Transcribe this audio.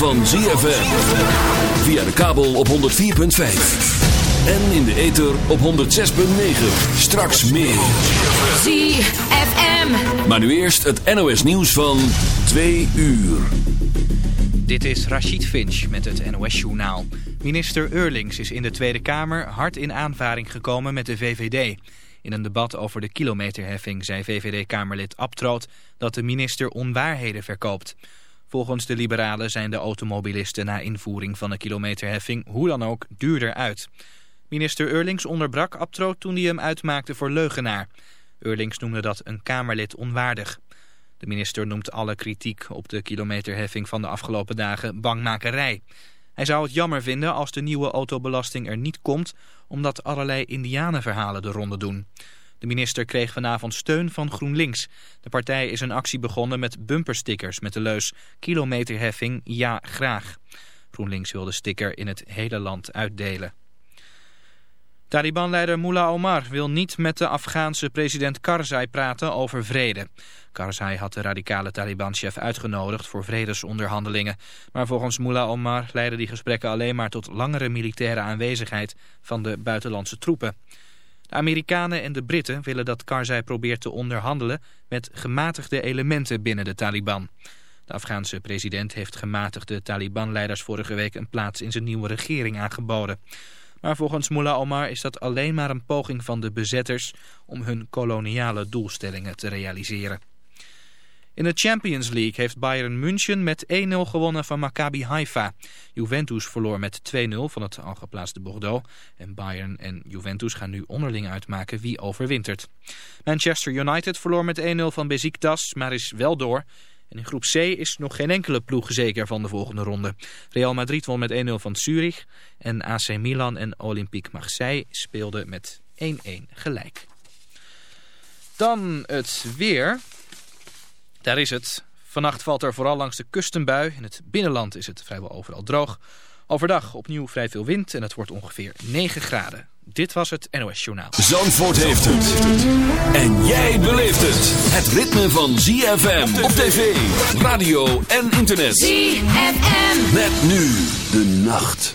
van ZFM. Via de kabel op 104.5. En in de ether op 106.9. Straks meer. ZFM. Maar nu eerst het NOS nieuws van 2 uur. Dit is Rachid Finch met het NOS-journaal. Minister Eurlings is in de Tweede Kamer hard in aanvaring gekomen met de VVD. In een debat over de kilometerheffing zei VVD-Kamerlid Abtroot dat de minister onwaarheden verkoopt. Volgens de liberalen zijn de automobilisten na invoering van de kilometerheffing hoe dan ook duurder uit. Minister Eurlings onderbrak Abtroot toen hij hem uitmaakte voor leugenaar. Eurlings noemde dat een Kamerlid onwaardig. De minister noemt alle kritiek op de kilometerheffing van de afgelopen dagen bangmakerij. Hij zou het jammer vinden als de nieuwe autobelasting er niet komt... omdat allerlei indianenverhalen de ronde doen. De minister kreeg vanavond steun van GroenLinks. De partij is een actie begonnen met bumperstickers met de leus... kilometerheffing, ja graag. GroenLinks wil de sticker in het hele land uitdelen. Taliban-leider Mullah Omar wil niet met de Afghaanse president Karzai praten over vrede. Karzai had de radicale Taliban-chef uitgenodigd voor vredesonderhandelingen. Maar volgens Mullah Omar leidden die gesprekken alleen maar tot langere militaire aanwezigheid van de buitenlandse troepen. De Amerikanen en de Britten willen dat Karzai probeert te onderhandelen met gematigde elementen binnen de Taliban. De Afghaanse president heeft gematigde Taliban-leiders vorige week een plaats in zijn nieuwe regering aangeboden. Maar volgens Mullah Omar is dat alleen maar een poging van de bezetters om hun koloniale doelstellingen te realiseren. In de Champions League heeft Bayern München met 1-0 gewonnen van Maccabi Haifa. Juventus verloor met 2-0 van het al geplaatste Bordeaux. En Bayern en Juventus gaan nu onderling uitmaken wie overwintert. Manchester United verloor met 1-0 van Besiktas, maar is wel door. En in groep C is nog geen enkele ploeg zeker van de volgende ronde. Real Madrid won met 1-0 van Zurich. En AC Milan en Olympique Marseille speelden met 1-1 gelijk. Dan het weer... Daar is het. Vannacht valt er vooral langs de kust een bui. In het binnenland is het vrijwel overal droog. Overdag opnieuw vrij veel wind en het wordt ongeveer 9 graden. Dit was het NOS Journaal. Zandvoort heeft het. En jij beleeft het. Het ritme van ZFM op tv, radio en internet. ZFM. Met nu de nacht.